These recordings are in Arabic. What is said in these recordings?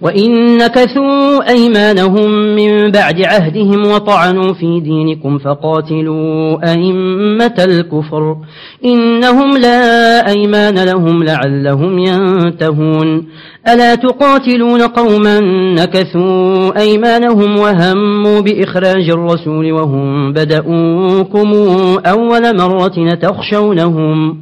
وإن نكثوا أيمانهم من بعد عهدهم وطعنوا في دينكم فقاتلوا أئمة الكفر إنهم لا أيمان لهم لعلهم ينتهون ألا تقاتلون قوما نكثوا أيمانهم وهموا بإخراج الرسول وهم بدأوكم أول مرة تخشونهم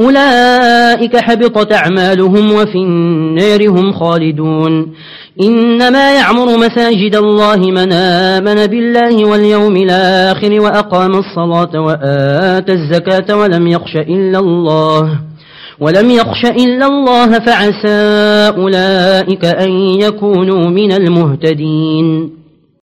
أولئك حبطت أعمالهم وفي النار هم خالدون. إنما يعمر مساجد الله من آمن بالله واليوم الآخر وأقام الصلاة وآت الزكاة ولم يخش إلا الله. ولم يخش إلا الله فعسى أولئك أن يكونوا من المهتدين.